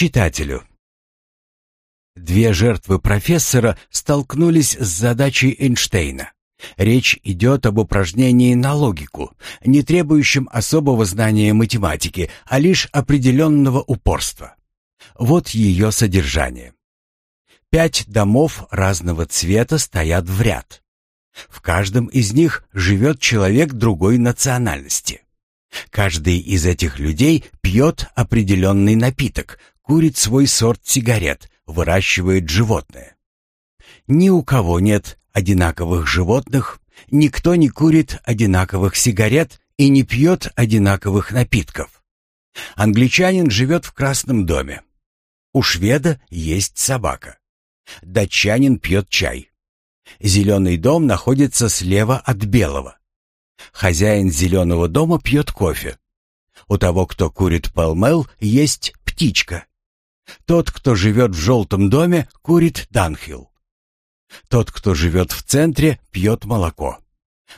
Читателю. Две жертвы профессора столкнулись с задачей Эйнштейна. Речь идет об упражнении на логику, не требующем особого знания математики, а лишь определенного упорства. Вот ее содержание. Пять домов разного цвета стоят в ряд. В каждом из них живет человек другой национальности. Каждый из этих людей пьет определенный напиток, курит свой сорт сигарет, выращивает животное. Ни у кого нет одинаковых животных, никто не курит одинаковых сигарет и не пьет одинаковых напитков. Англичанин живет в красном доме. У шведа есть собака. Датчанин пьет чай. Зеленый дом находится слева от белого. Хозяин зеленого дома пьет кофе. У того, кто курит пэлмэл, есть птичка. Тот, кто живет в желтом доме, курит данхил. Тот, кто живет в центре, пьет молоко.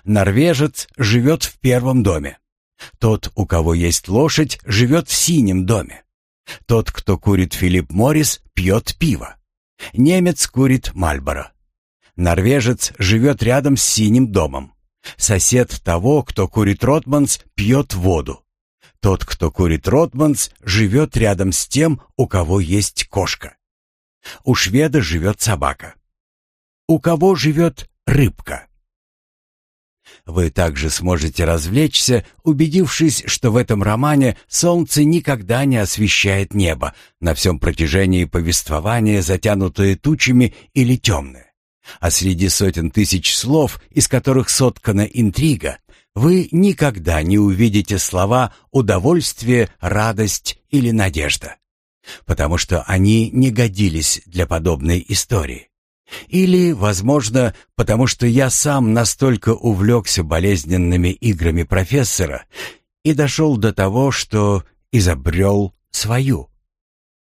Норвежец живет в первом доме. Тот, у кого есть лошадь, живет в синем доме. Тот, кто курит Филипп Моррис, пьет пиво. Немец курит Мальборо. Норвежец живет рядом с синим домом. Сосед того, кто курит Ротманс, пьет воду. Тот, кто курит Ротманс, живет рядом с тем, у кого есть кошка. У шведа живет собака. У кого живет рыбка? Вы также сможете развлечься, убедившись, что в этом романе солнце никогда не освещает небо, на всем протяжении повествования затянутое тучами или темное. А среди сотен тысяч слов, из которых соткана интрига, вы никогда не увидите слова «удовольствие», «радость» или «надежда», потому что они не годились для подобной истории. Или, возможно, потому что я сам настолько увлекся болезненными играми профессора и дошел до того, что изобрел свою.